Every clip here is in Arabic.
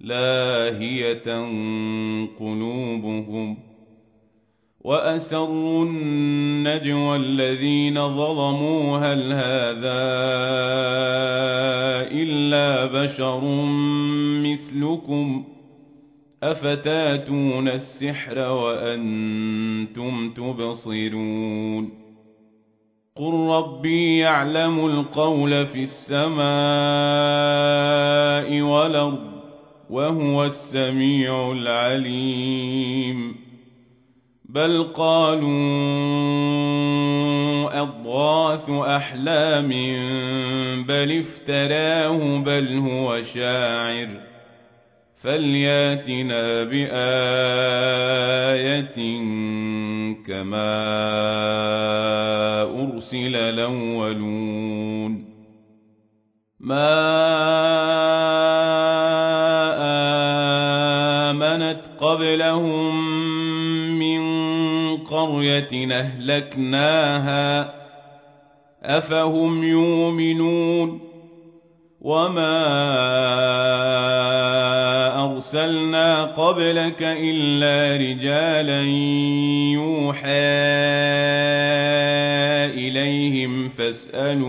لاهية قلوبهم وأسروا النجوى الذين ظلموا هل هذا إلا بشر مثلكم أفتاتون السحر وأنتم تبصرون قل ربي يعلم القول في السماء والأرض وهو السميع العليم. بل قالوا أضغاث أحلام بل افتراه بل هو شاعر. فلياتنا بآية كما أرسل الأولون. ما قبلهم من قرية أهلكناها أفهم يؤمنون وما أرسلنا قبلك إلا رجالا يوحى إليهم فاسألوا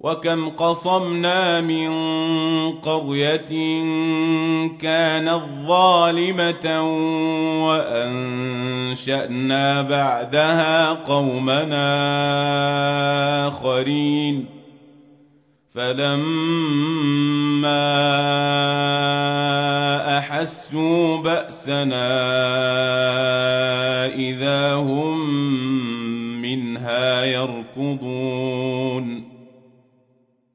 وكم قصمنا من قرية كانت ظالمه وأنشأنا بعدها قومنا آخرين. فلما أحسوا بأسنا إذا هم منها يركضون.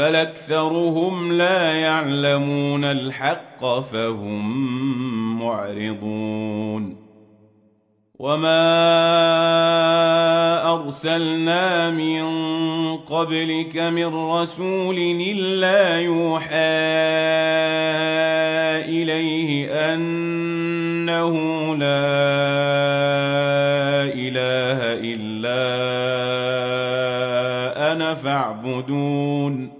بل اكثرهم لا يعلمون الحق فهم معرضون وما ارسلنا من قبلك من رسول الا يوحى اليه انه لا اله الا أنا فاعبدون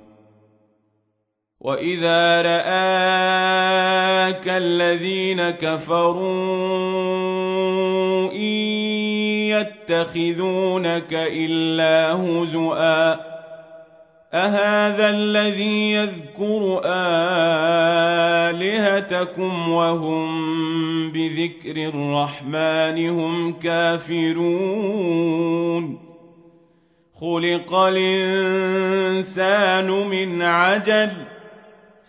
واذا راك الذين كفروا ان يتخذونك الا هزؤا اهذا الذي يذكر الهتكم وهم بذكر الرحمن هم كافرون خلق الانسان من عجل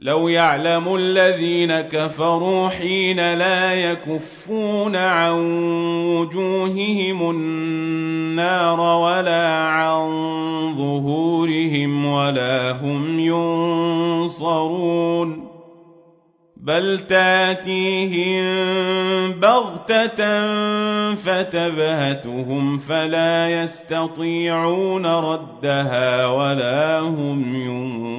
لو يعلم الذين كفروا حين لا يكفون عن وجوههم النار ولا عن ظهورهم ولا هم ينصرون بل تأتيهم بغتة فتبهتهم فلا يستطيعون ردها ولا هم ينظرون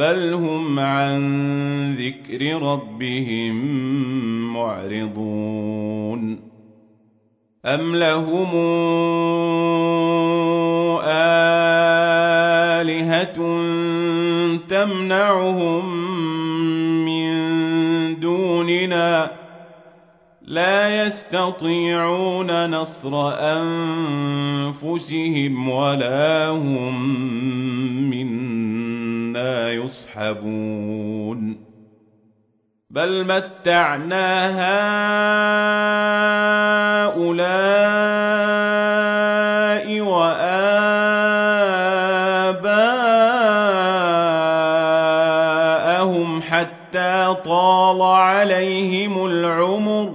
بل هم عن ذكر ربهم معرضون أم لهم آلهة تمنعهم من دوننا لا يستطيعون نصر انفسهم ولا هم منا يصحبون بل متعنا هؤلاء وآباءهم حتى طال عليهم العمر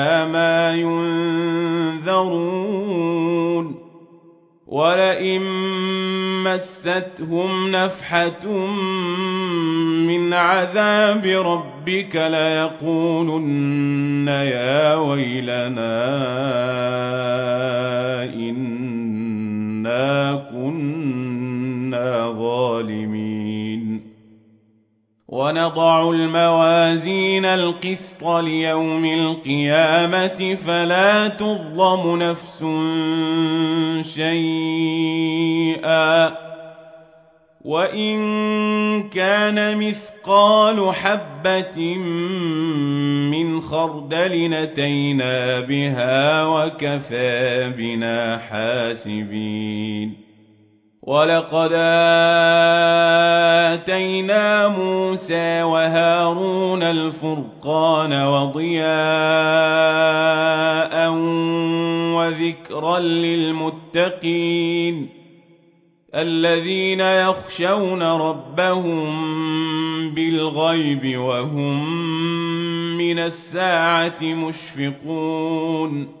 ولئن مستهم نفحة من عذاب ربك ليقولن يا ويلنا إنا كنا ظالمين ونضع الموازين القسط ليوم القيامة فلا تظلم نفس شيئا. وإن كان مثقال حبة من خردل نتينا بها وكفى بنا حاسبين. ولقد آتينا موسى وهارون الفرقان وضياء وذكرا للمتقين الذين يخشون ربهم بالغيب وهم من الساعة مشفقون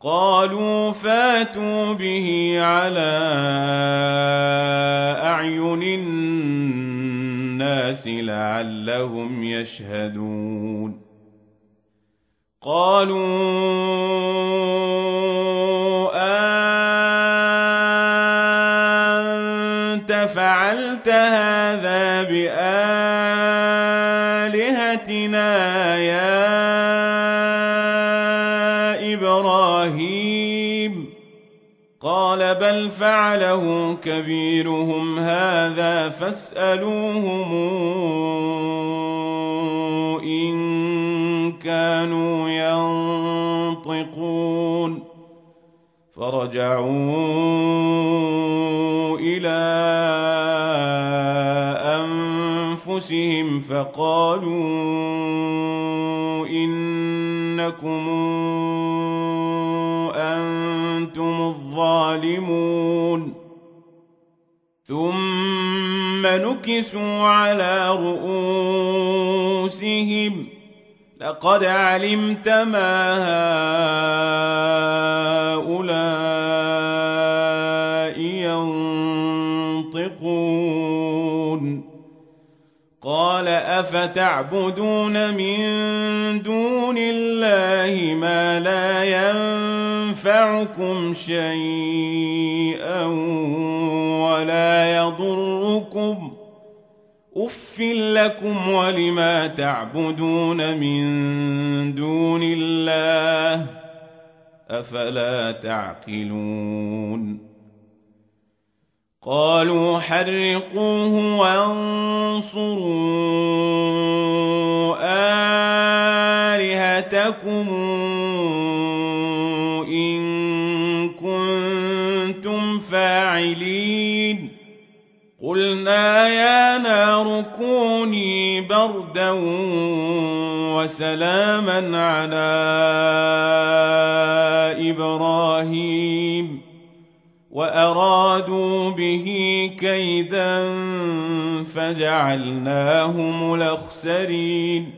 قالوا فاتوا به على أعين الناس لعلهم يشهدون. قالوا فعلت هذا بآلهتنا فعله كبيرهم هذا فاسألوهم إن كانوا ينطقون. فرجعوا إلى أنفسهم فقالوا إنكم أنتم الظالمون. ثم نكسوا على رؤوسهم. لقد علمت ما هؤلاء ينطقون. قال أفتعبدون من دون الله ما لا ينفعكم شيئا ولا يضركم. أف لكم ولما تعبدون من دون الله أفلا تعقلون. قالوا حرقوه وانصروا آلهتكم إن كنتم فاعلين. قلنا يا نار كوني بردا وسلاما على إبراهيم. وأرادوا به كيدا فجعلناهم الأخسرين.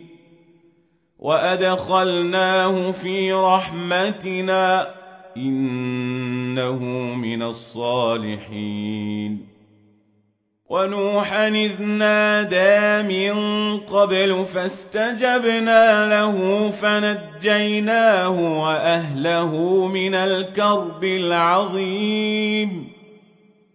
وأدخلناه في رحمتنا إنه من الصالحين ونوحا إذ نادى من قبل فاستجبنا له فنجيناه وأهله من الكرب العظيم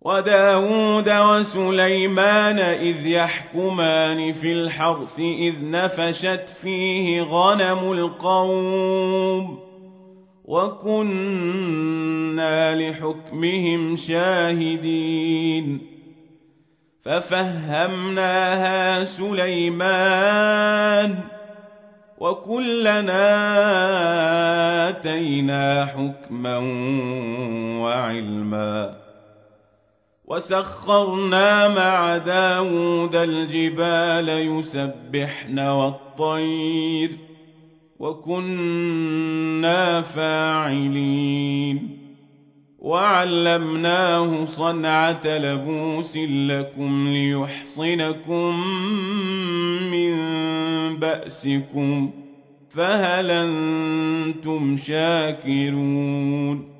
وداود وسليمان إذ يحكمان في الحرث إذ نفشت فيه غنم القوم وكنا لحكمهم شاهدين ففهمناها سليمان وكلنا آتينا حكما وعلما وسخرنا مع داود الجبال يسبحن والطير وكنا فاعلين. وعلمناه صنعة لبوس لكم ليحصنكم من بأسكم فهل أنتم شاكرون؟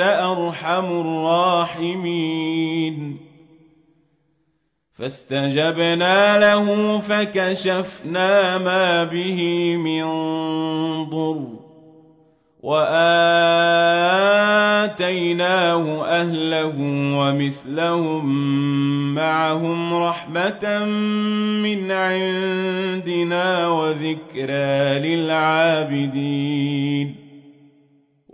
أرحم الراحمين. فاستجبنا له فكشفنا ما به من ضر وآتيناه أهله ومثلهم معهم رحمة من عندنا وذكرى للعابدين.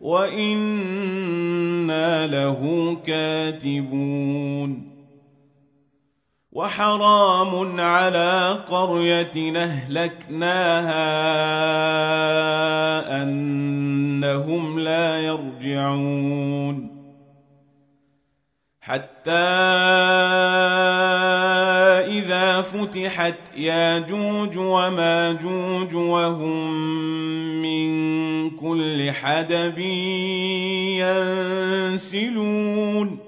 وإنا له كاتبون وحرام على قرية أهلكناها أنهم لا يرجعون حتى إذا فتحت ياجوج وماجوج وهم من كل حدب ينسلون.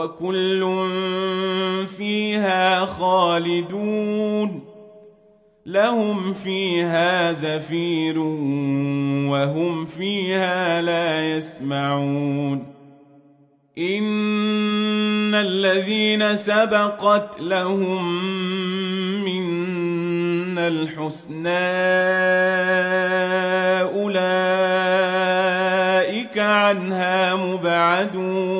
وكل فيها خالدون لهم فيها زفير وهم فيها لا يسمعون إن الذين سبقت لهم منا الحسنى أولئك عنها مبعدون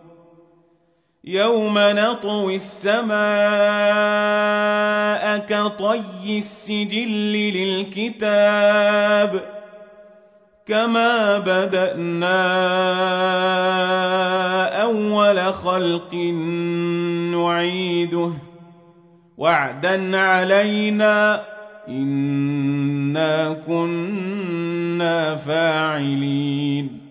يوم نطوي السماء كطي السجل للكتاب كما بدانا اول خلق نعيده وعدا علينا انا كنا فاعلين